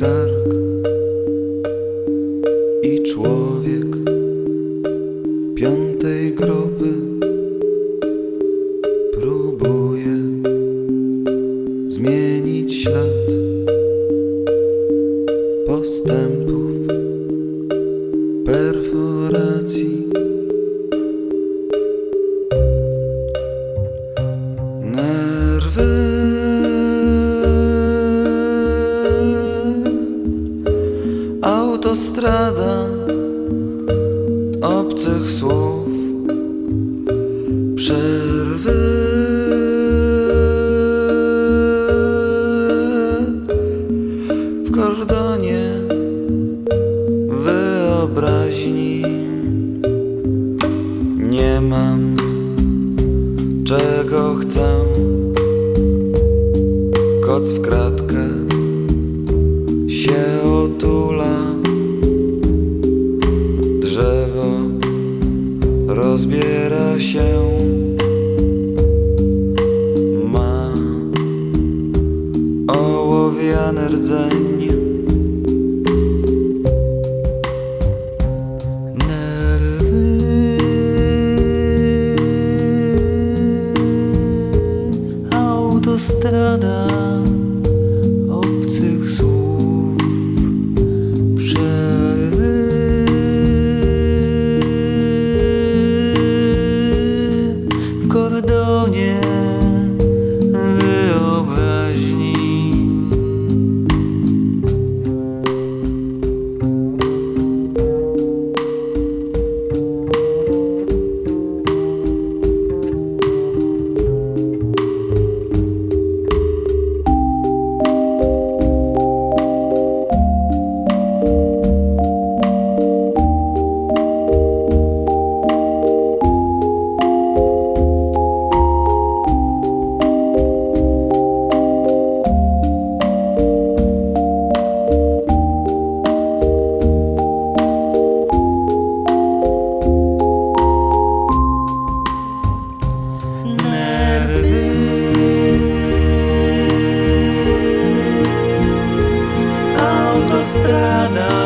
skarg i człowiek piątej grupy próbuje zmienić ślad postępów perforacji. Mam czego chcę. Koc w kratkę się otula. Drzewo rozbiera się. Ma ołowiany rdzeń estrada.